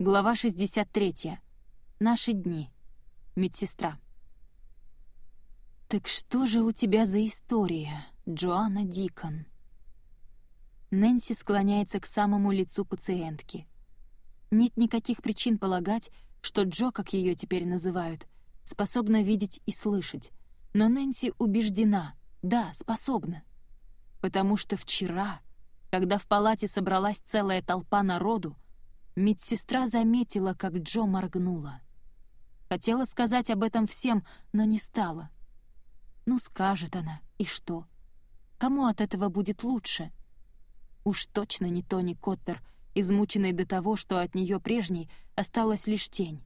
Глава 63. Наши дни. Медсестра. «Так что же у тебя за история, Джоанна Дикон?» Нэнси склоняется к самому лицу пациентки. Нет никаких причин полагать, что Джо, как ее теперь называют, способна видеть и слышать. Но Нэнси убеждена, да, способна. Потому что вчера, когда в палате собралась целая толпа народу, Медсестра заметила, как Джо моргнула. Хотела сказать об этом всем, но не стала. Ну, скажет она, и что? Кому от этого будет лучше? Уж точно не Тони Коттер, измученный до того, что от нее прежней осталась лишь тень.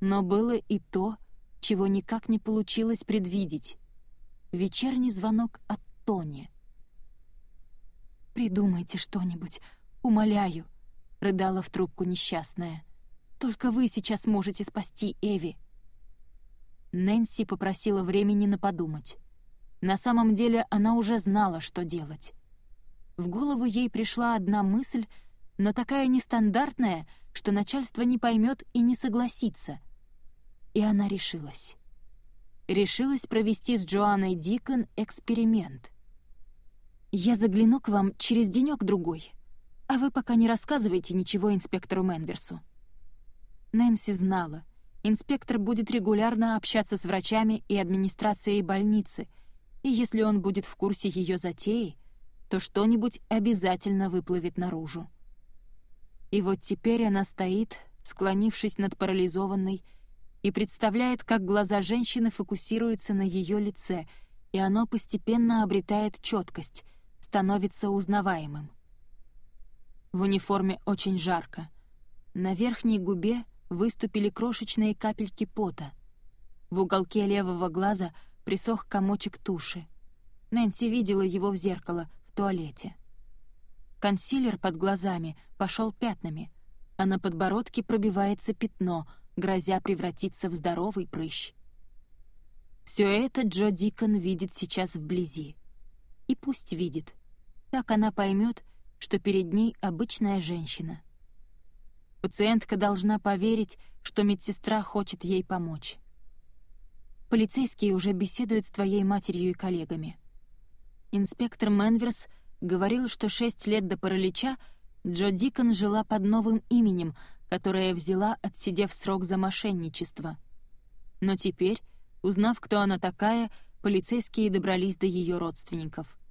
Но было и то, чего никак не получилось предвидеть. Вечерний звонок от Тони. «Придумайте что-нибудь, умоляю», рыдала в трубку несчастная. «Только вы сейчас можете спасти Эви». Нэнси попросила времени на подумать. На самом деле она уже знала, что делать. В голову ей пришла одна мысль, но такая нестандартная, что начальство не поймет и не согласится. И она решилась. Решилась провести с Джоанной Дикон эксперимент. «Я загляну к вам через денек-другой», а вы пока не рассказывайте ничего инспектору Менверсу». Нэнси знала, инспектор будет регулярно общаться с врачами и администрацией больницы, и если он будет в курсе ее затеи, то что-нибудь обязательно выплывет наружу. И вот теперь она стоит, склонившись над парализованной, и представляет, как глаза женщины фокусируются на ее лице, и оно постепенно обретает четкость, становится узнаваемым. В униформе очень жарко. На верхней губе выступили крошечные капельки пота. В уголке левого глаза присох комочек туши. Нэнси видела его в зеркало в туалете. Консилер под глазами пошел пятнами, а на подбородке пробивается пятно, грозя превратиться в здоровый прыщ. Все это Джо Дикон видит сейчас вблизи. И пусть видит. Так она поймет, что перед ней обычная женщина. Пациентка должна поверить, что медсестра хочет ей помочь. Полицейские уже беседуют с твоей матерью и коллегами. Инспектор Менверс говорил, что шесть лет до паралича Джо Дикон жила под новым именем, которое взяла, отсидев срок за мошенничество. Но теперь, узнав, кто она такая, полицейские добрались до ее родственников —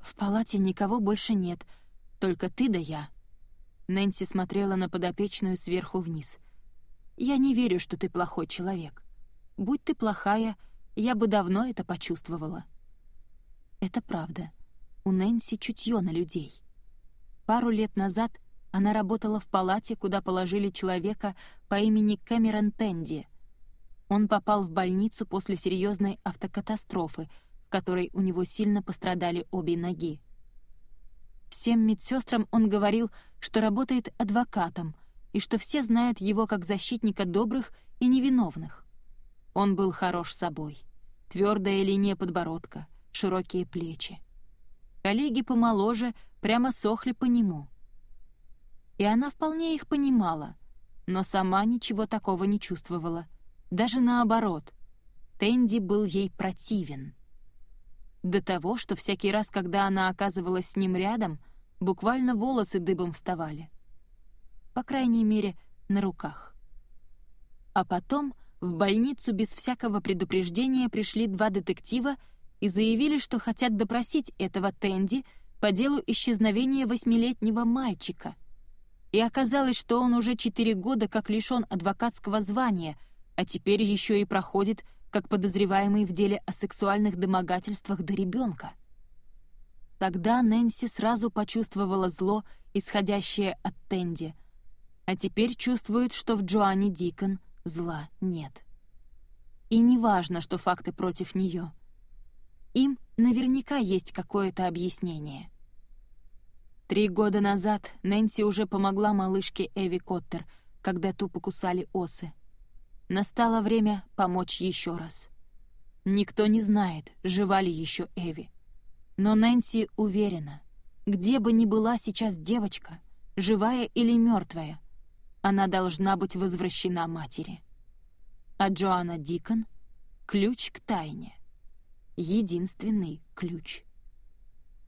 «В палате никого больше нет, только ты да я». Нэнси смотрела на подопечную сверху вниз. «Я не верю, что ты плохой человек. Будь ты плохая, я бы давно это почувствовала». Это правда. У Нэнси чутье на людей. Пару лет назад она работала в палате, куда положили человека по имени Кэмерон Тенди. Он попал в больницу после серьезной автокатастрофы — которой у него сильно пострадали обе ноги. Всем медсестрам он говорил, что работает адвокатом и что все знают его как защитника добрых и невиновных. Он был хорош собой. Твердая линия подбородка, широкие плечи. Коллеги помоложе прямо сохли по нему. И она вполне их понимала, но сама ничего такого не чувствовала. Даже наоборот. Тенди был ей противен. До того, что всякий раз, когда она оказывалась с ним рядом, буквально волосы дыбом вставали. По крайней мере, на руках. А потом в больницу без всякого предупреждения пришли два детектива и заявили, что хотят допросить этого Тенди по делу исчезновения восьмилетнего мальчика. И оказалось, что он уже четыре года как лишён адвокатского звания, а теперь еще и проходит как подозреваемый в деле о сексуальных домогательствах до ребенка. Тогда Нэнси сразу почувствовала зло, исходящее от Тенди, а теперь чувствует, что в Джоанне Дикон зла нет. И не важно, что факты против нее. Им наверняка есть какое-то объяснение. Три года назад Нэнси уже помогла малышке Эви Коттер, когда ту покусали осы — Настало время помочь еще раз. Никто не знает, жива ли еще Эви. Но Нэнси уверена, где бы ни была сейчас девочка, живая или мертвая, она должна быть возвращена матери. А Джоанна Дикон — ключ к тайне. Единственный ключ.